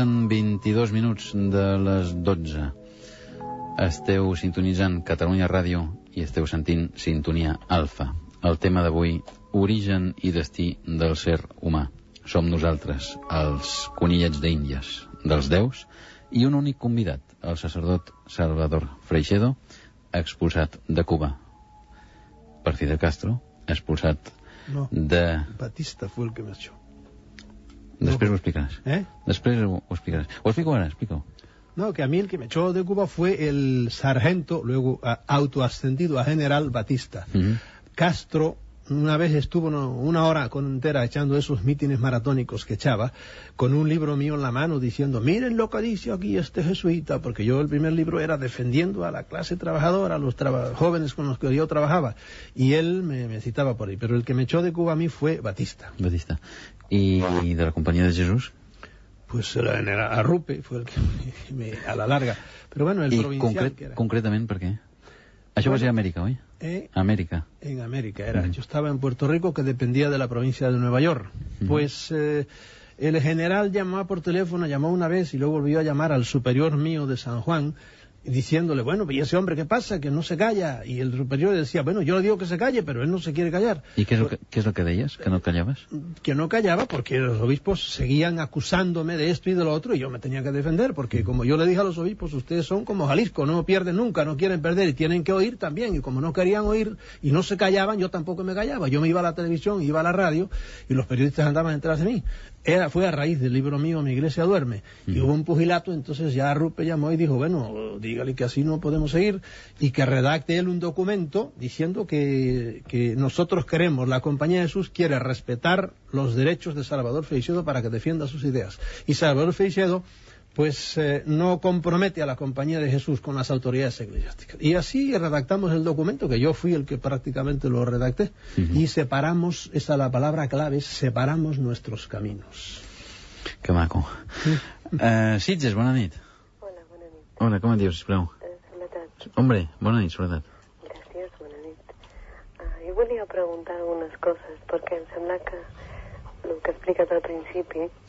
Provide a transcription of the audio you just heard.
En 22 minuts de les 12 esteu sintonitzant Catalunya Ràdio i esteu sentint Sintonia Alfa. El tema d'avui, origen i destí del ser humà. Som nosaltres, els conillets d'Índies, dels déus, i un únic convidat, el sacerdot Salvador Freixedo, expulsat de Cuba. Per Fidel Castro, expulsat No, de... Batista fue el que me echó. Després ho explicaràs. ¿Eh? Després ho, explicaràs. Ho explico ara, explico. No, que a mí el que me echó de Cuba fue el sargento, luego autoascendido a general Batista. Ujú. Castro una vez estuvo una hora con entera echando esos mítines maratónicos que echaba, con un libro mío en la mano diciendo, miren lo que dice aquí este jesuita, porque yo el primer libro era defendiendo a la clase trabajadora, a los traba- jóvenes con los que yo trabajaba, y él me, me citaba por ahí, pero el que me echó de Cuba a mí fue Batista. Batista. I de la companyia de Jesús? Pues era en el Arrupe, fue el que me, me- a la larga. Pero bueno, el I provincial concret, que era. concretament per què? Això va Bueno, ser a Amèrica, oi? Eh, Amèrica. En América era. Ujú. Yo estaba en Puerto Rico, que dependía de la provincia de Nueva York. Ujú. Pues eh, el general llamó por teléfono, llamó una vez y luego volvió a llamar al superior mío de San Juan, diciéndole, bueno, ¿y ese hombre qué pasa? Que no se calla. Y el superior decía, bueno, yo le digo que se calle, pero él no se quiere callar. I què és, el que, què és el que deies? Que no et callaves? que no callaba porque los obispos seguían acusándome de esto y de lo otro y yo me tenía que defender porque como yo le dije a los obispos ustedes son como Jalisco no pierden nunca no quieren perder y tienen que oír también y como no querían oír y no se callaban yo tampoco me callaba yo me iba a la televisión iba a la radio y los periodistas andaban detrás de mí era fue a raíz del libro mío Mi iglesia duerme y hubo un pugilato entonces ya Rupe llamó y dijo bueno dígale que así no podemos seguir y que redacte él un documento diciendo que, que nosotros queremos, la Compañía de Jesús quiere respetar los derechos de Salvador Freixedo para que defienda sus ideas. Y Salvador Freixedo pues eh, no compromete a la Compañía de Jesús con las autoridades eclesiásticas. Y así redactamos el documento, que yo fui el que prácticamente lo redacté, Ujú. y separamos, esa es la palabra clave, separamos nuestros caminos. Que maco. Uh, Sitges, bona nit. Hola, bona nit. Hola, com et dius, sisplau? Eh, Soledat, Hombre, bona nit, Soledat. gràcies, bona nit. Ah, jo volia preguntar algunes coses, perquè em sembla que el que he explicat al principi